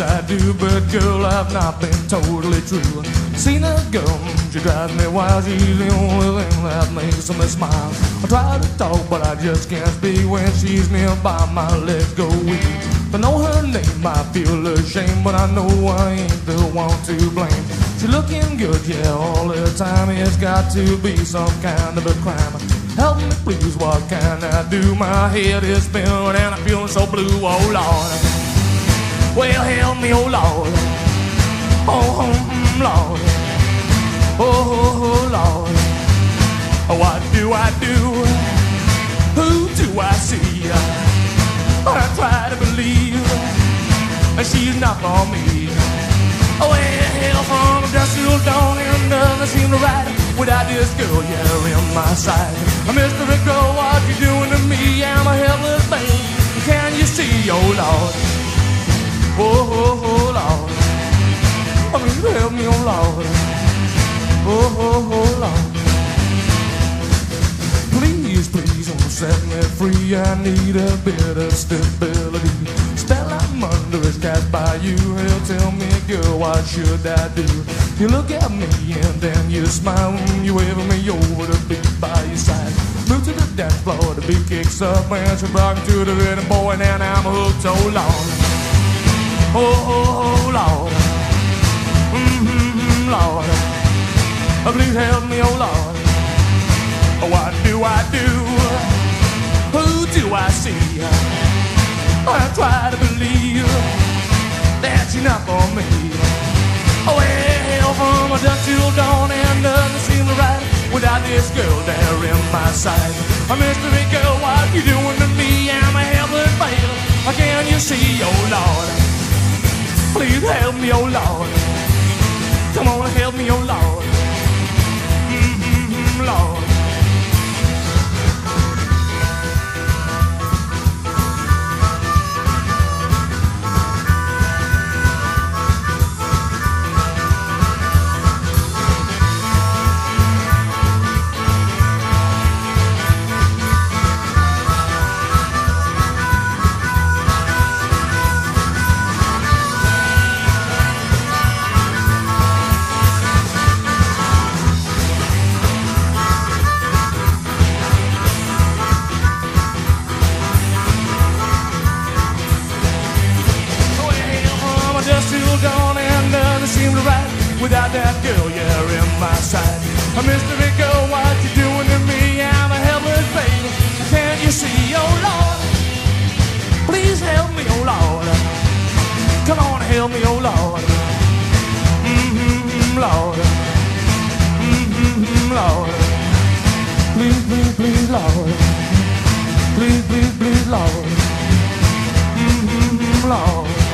I do. But girl, I've not been totally true. Seen a girl, she drives me wild. She's the only thing that makes me smile. I try to talk, but I just can't speak when she's nearby. My legs go weak. I know her name, I feel ashamed, but I know I ain't the one to blame. She looking good, yeah, all the time. It's got to be some kind of a crime. Help me, please, what can I do? My head is spinning and I'm feeling so blue, oh Lord. Well, help me, oh Lord. Oh, mm, Lord. Oh, oh, oh, Lord. What do I do? Who do I see? I try to believe she's not for me. Oh, hell from dusk till dawn and nothing seemed right without this girl here in my sight. Mystery girl, what you doing to me? I'm a helpless man. Can you see, oh Lord? Oh, oh, oh, Lord. Oh, please help me, oh Lord. Oh, oh, oh, Lord. Please, please, don't set me free. I need a bit of stability. Still, I'm under is cast by you. He'll tell me, girl, what should I do? You look at me and then you smile you wave me over to be by your side. Move to the dance floor, the beat kicks up and she's rocking to the rhythm, boy, and I'm hooked, oh Lord. Oh, Lord. Mm-hmm, Lord. Please help me, oh Lord. What do I do? Who do I see? I try to believe that you're not for me. Well, from dusk till dawn and nothing seems right without this girl there in my sight. A mystery girl, what you doing to me? I'm a helpless man. Can you see, oh Lord? Please help me, oh Lord. Come on, help me, oh Lord. That girl you're in my sight. A mystery girl, what you doing to me? I'm a helpless baby. Can't you see, oh Lord? Please help me, oh Lord. Come on, help me, oh Lord. Mm-hmm, Lord. Mm-hmm, Lord. Please, please, please, Lord. Please, please, please, Lord. Mm-hmm, Lord.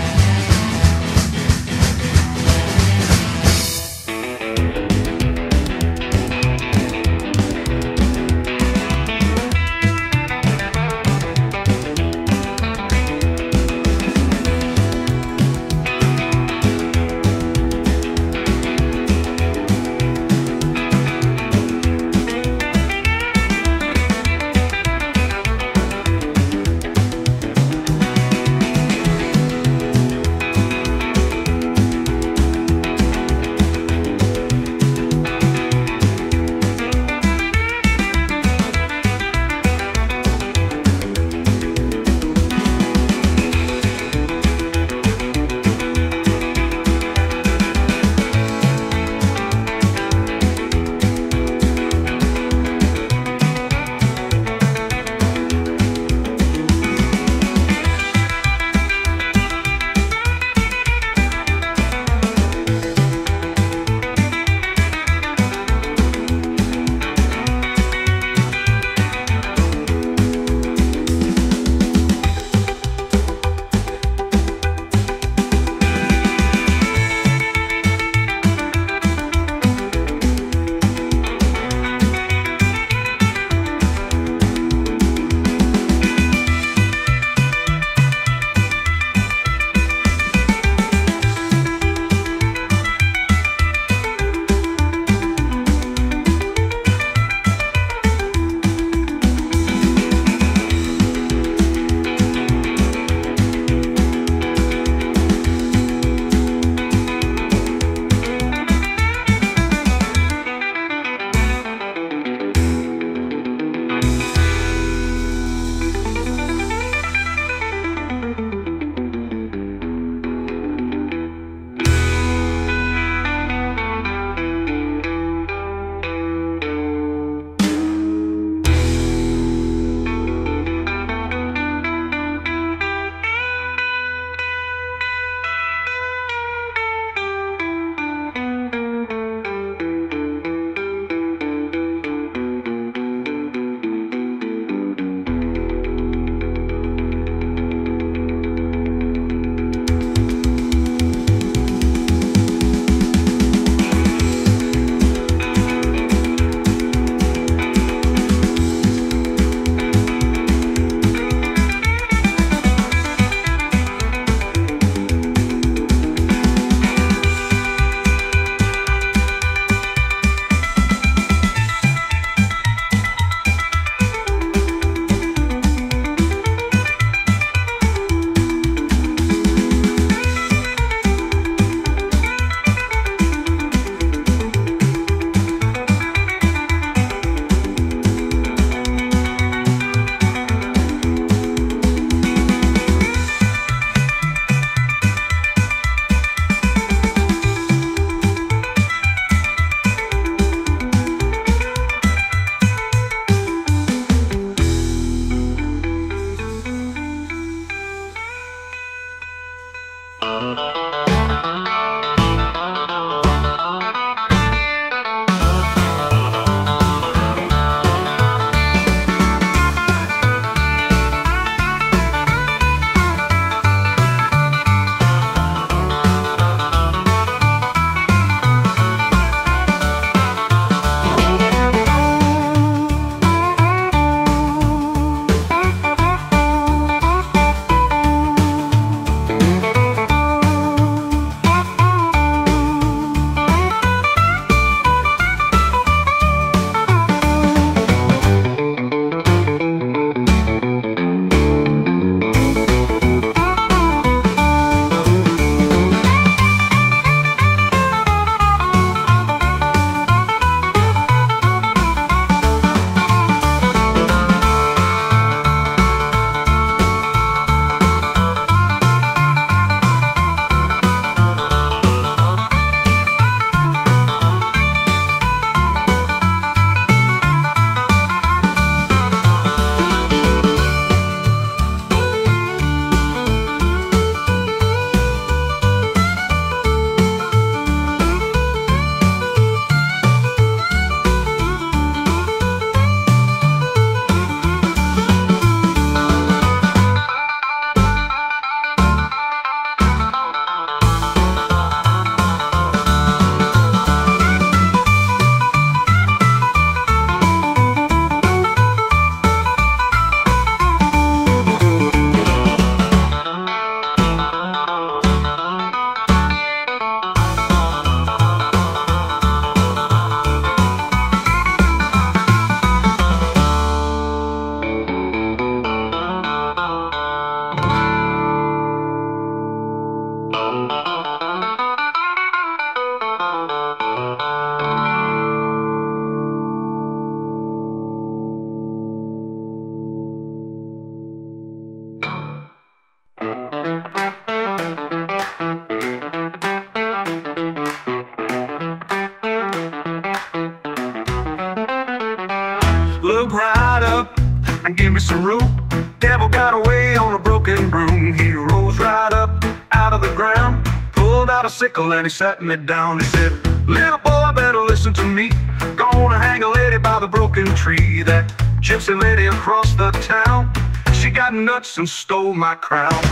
He sat me down. He said, Little boy, better listen to me. Gonna hang a lady by the broken tree. That gypsy lady across the town. She got nuts and stole my crown.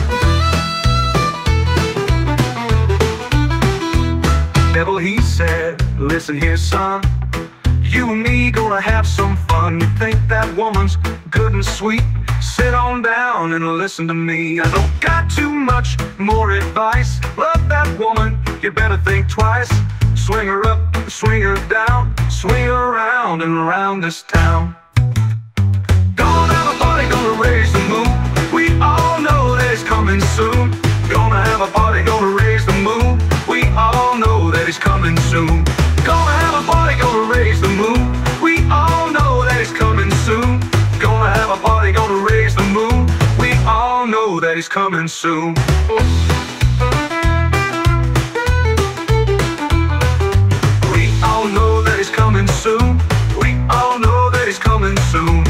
Devil, he said, listen here, son. You and me gonna have some fun. You think that woman's good and sweet? Sit on down and listen to me. I don't got too much more advice. Love that woman, you better think twice. Swing her up, swing her down, swing her around and around this town. Gonna have a party, gonna raise the moon. We all know that it's coming soon. Gonna have a party, gonna raise the moon. We all know that it's coming soon. That it's coming soon. We all know that it's coming soon. We all know that it's coming soon.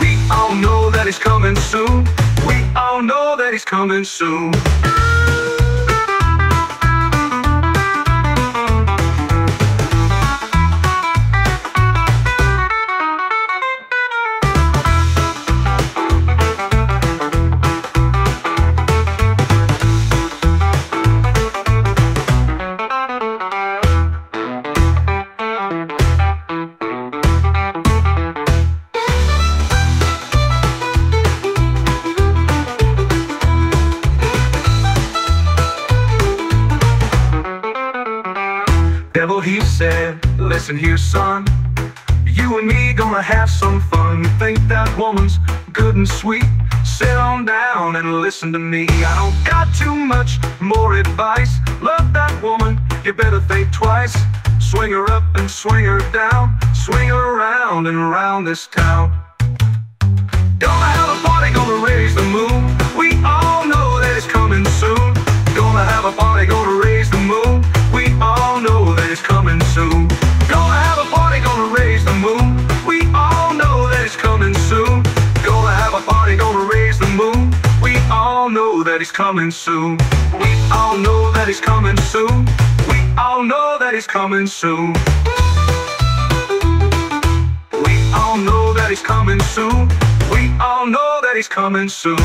We all know that it's coming soon. We all know that it's coming soon. Listen to me. I don't got too much more advice. Love that woman, you better think twice. Swing her up and swing her down. Swing her around and around this town. Gonna have a party, gonna raise the moon. We all know that it's coming soon. Gonna have a party, gonna raise the moon. We all know that it's coming soon. Know that it's coming soon. We all know that it's coming soon. We all know that it's coming soon. We all know that he's coming soon. We all know that he's coming soon.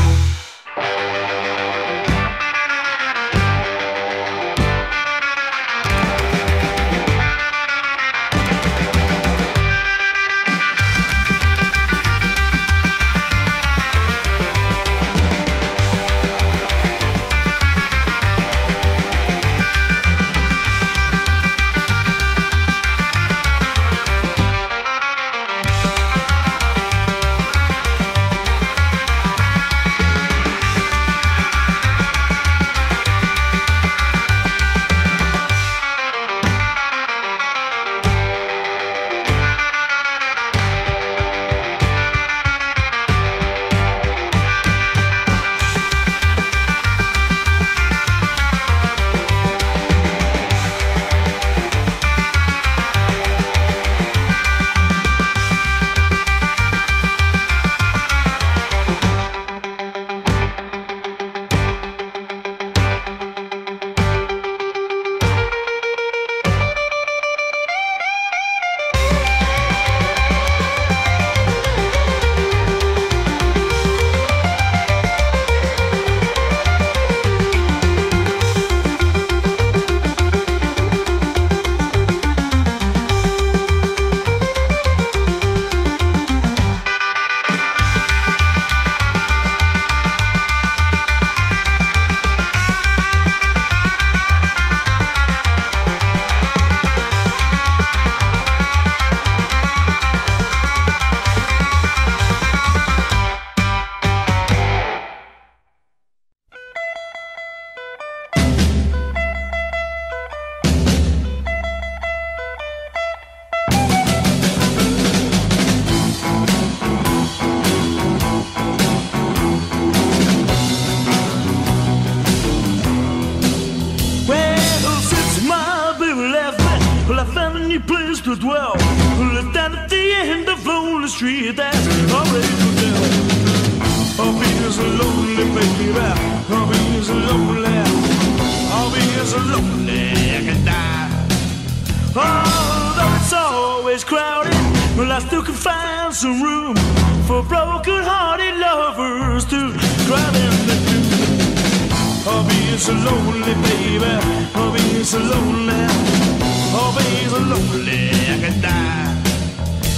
Lonely, baby. Oh, I'm being so lonely. Oh, I'm being so lonely, I can die.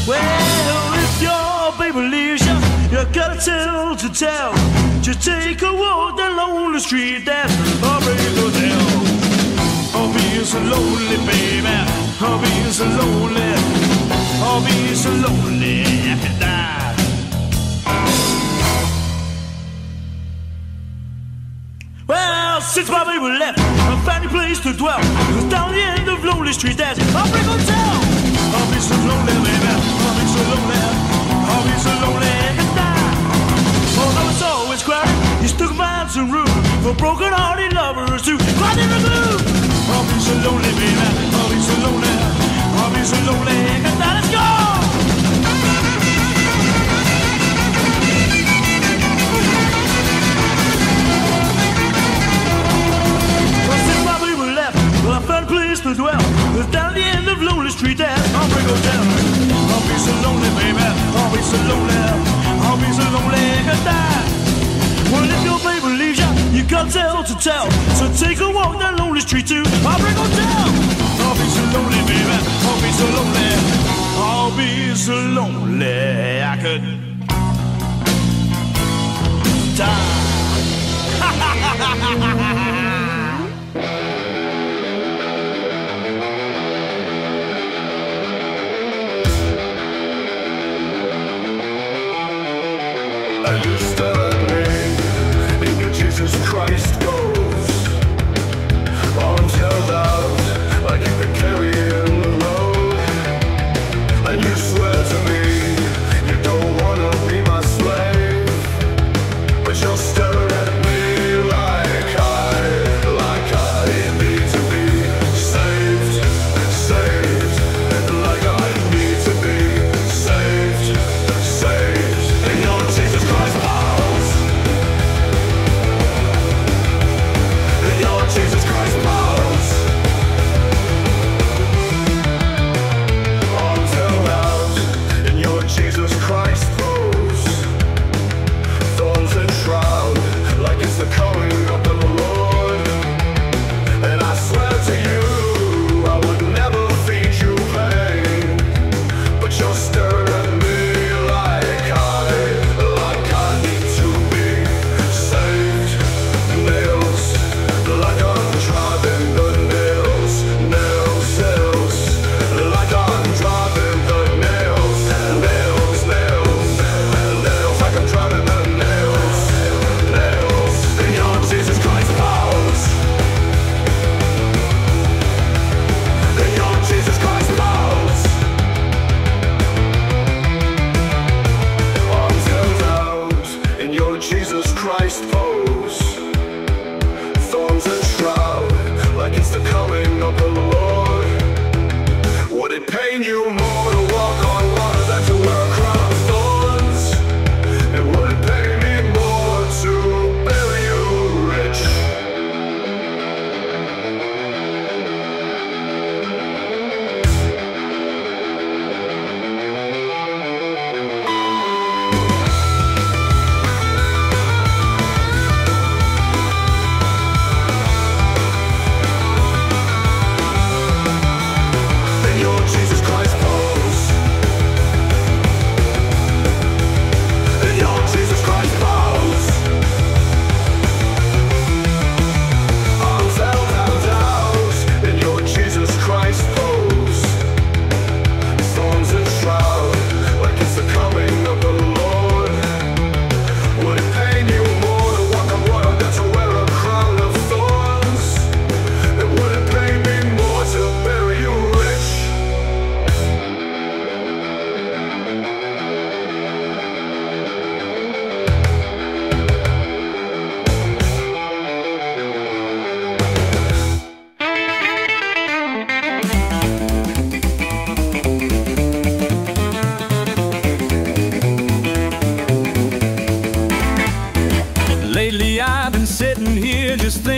Well, if your baby leaves you, you gotta tell to tell. Just take a walk down lonely street, that's a big hotel. Oh, I'm being so lonely, baby. I'm being so lonely. I'm being so lonely, I can die. Since my baby left, I found a place to dwell. Cause down the end of Lonely Street, there's a brick hotel. I'll be so lonely, baby. I'll be so lonely. I'll be so lonely, can die. Although it's always crowded, you still find some room for broken-hearted lovers to cry in the moon. I'll be so lonely, baby. I'll be so lonely. I'll be so lonely, I can die. Let's down the end of Lonely Street, there's a brick hotel. I'll be so lonely, baby. I'll be so lonely. I'll be so lonely. Well, if your baby leaves you, you got tell to tell. So take a walk down Lonely Street to a brick hotel. I'll be so lonely, baby. I'll be so lonely. I'll be so lonely, I could die. And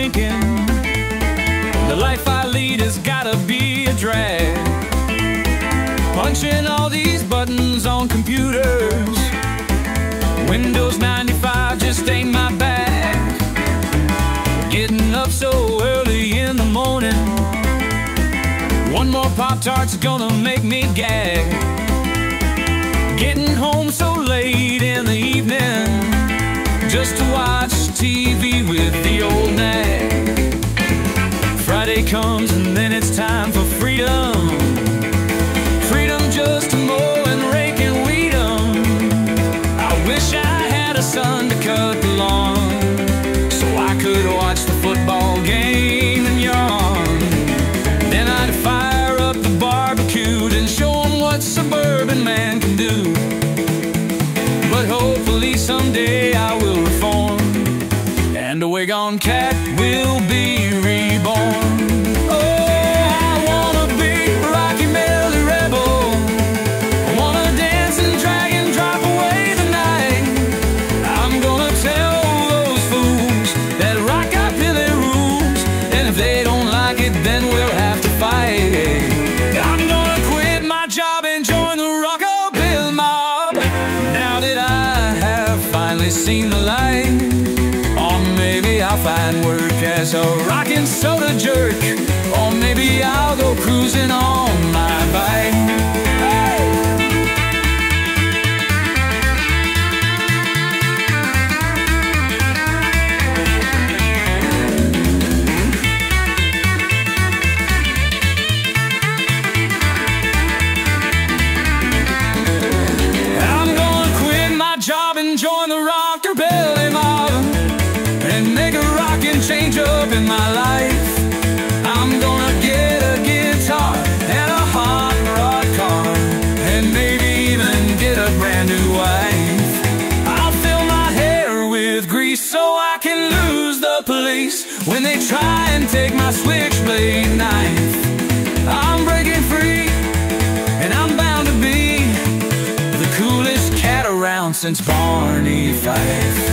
thinking The life I lead has gotta be a drag. Punching all these buttons on computers. Windows 95 just ain't my bag. Getting up so early in the morning. One more Pop-Tart's gonna make me gag. Getting home so late in the evening. Just to watch TV with the old nag Friday comes and then it's time for freedom. Freedom just to mow and rake and weed. I wish I had a son to cut the lawn So I could watch the football game and yawn. Then I'd fire up the barbecue and show 'em what suburban man can do. But hopefully someday I will A on cat will be reborn when they try and take my switchblade knife. I'm breaking free and I'm bound to be the coolest cat around since Barney Fife.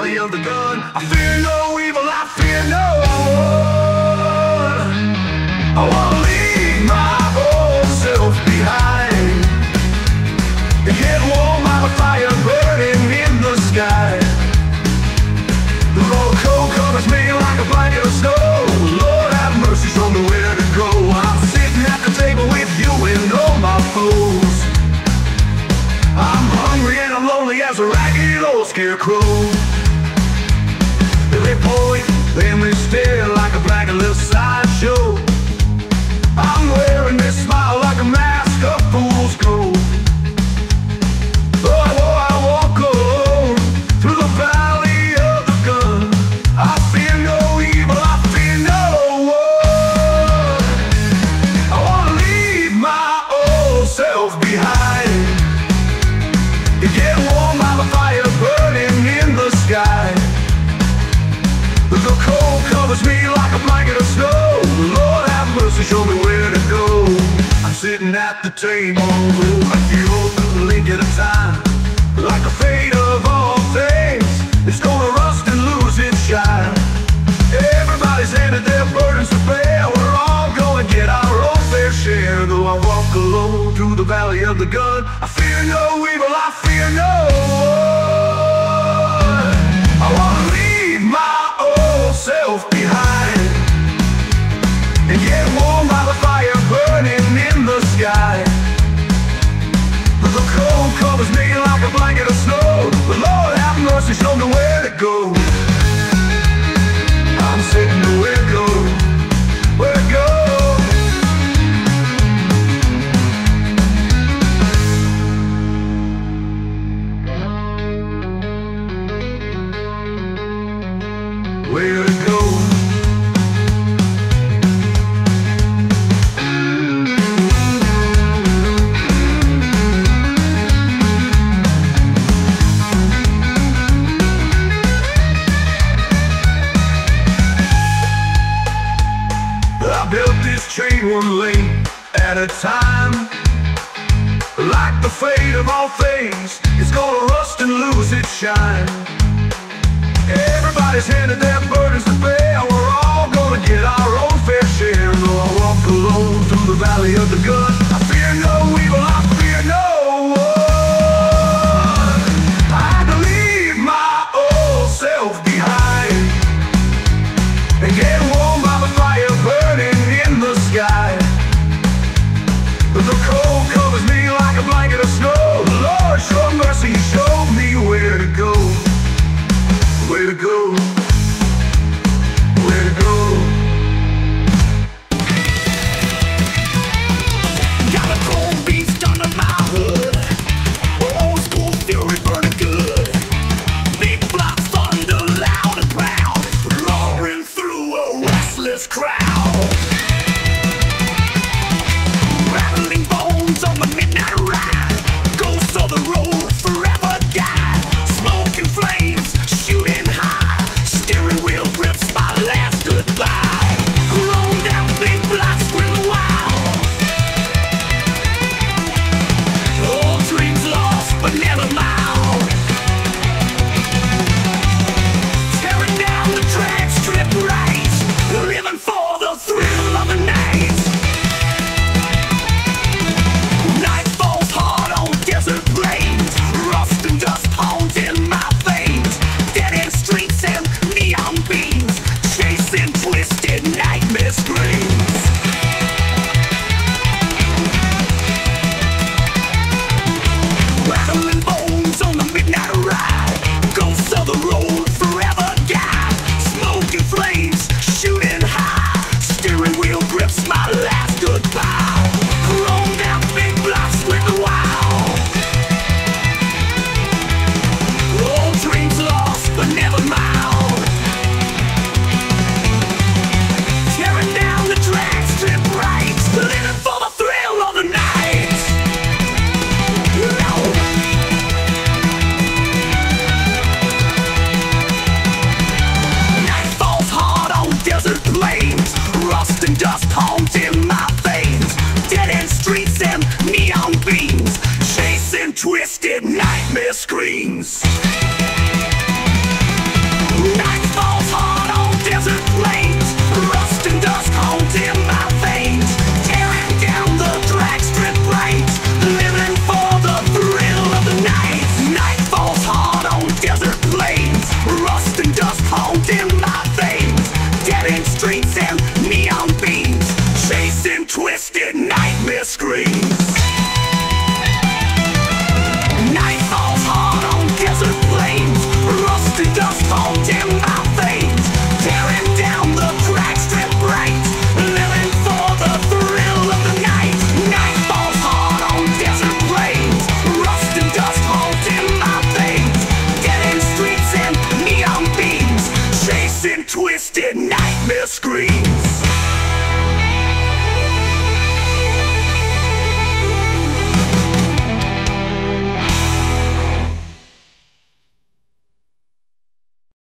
valley of the gun, I fear seed of all things is gonna rust and lose its shine. Everybody's handed their burdens to bear. We're all gonna get our own fair share. Though I walk alone through the valley of the gun.